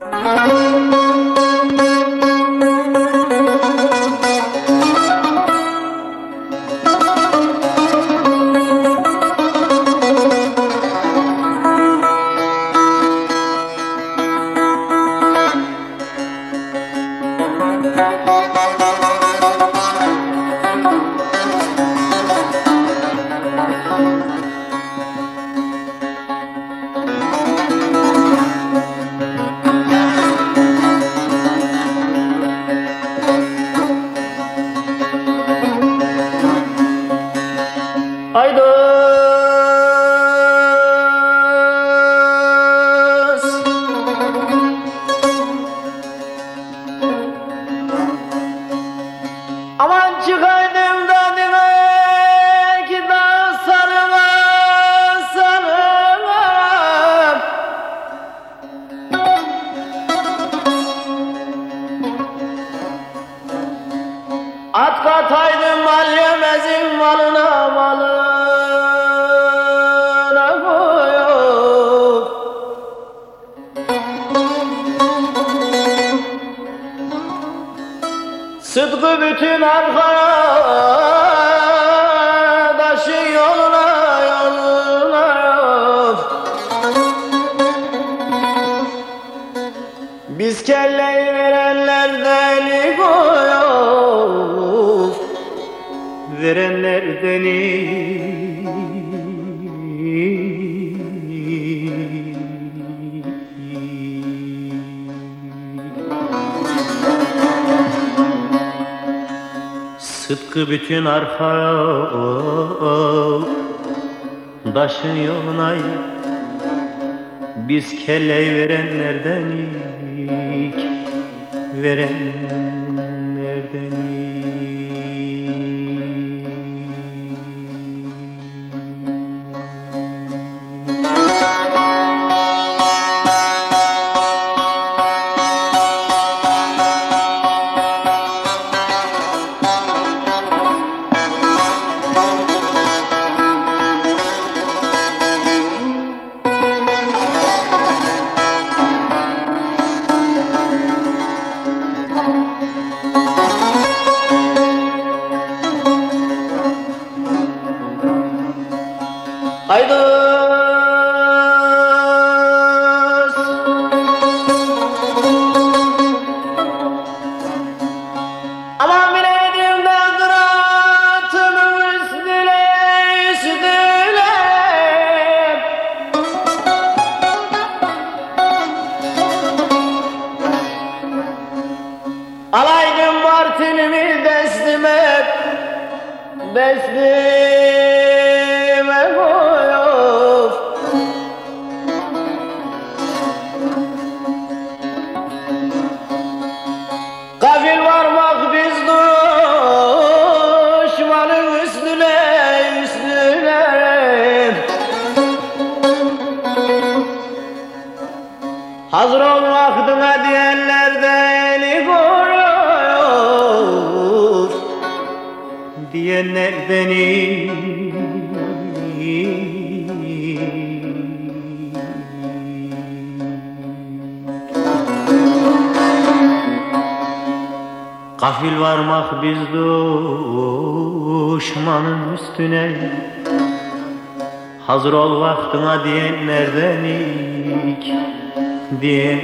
Música Aydos. Aman da demek da sarıla sarıla. At kataydım mal yemezin malına malına Sıdkı bütün arkadaşı yoluna yoluna. Biz kelleyi verenler deli koyup Verenler Sıtkı bütün arkadaşın yoluna biz kelleyi verenlerdenik verenlerdenik Deslime koyup Kafil varmak biz düşmanın üstüne üstüne. Hazır ol vaktine diyenler de eli koruyor Diyenler beni Kafil varmak biz düşmanın üstüne. Hazır ol vaktine diyenlerdenik Diyen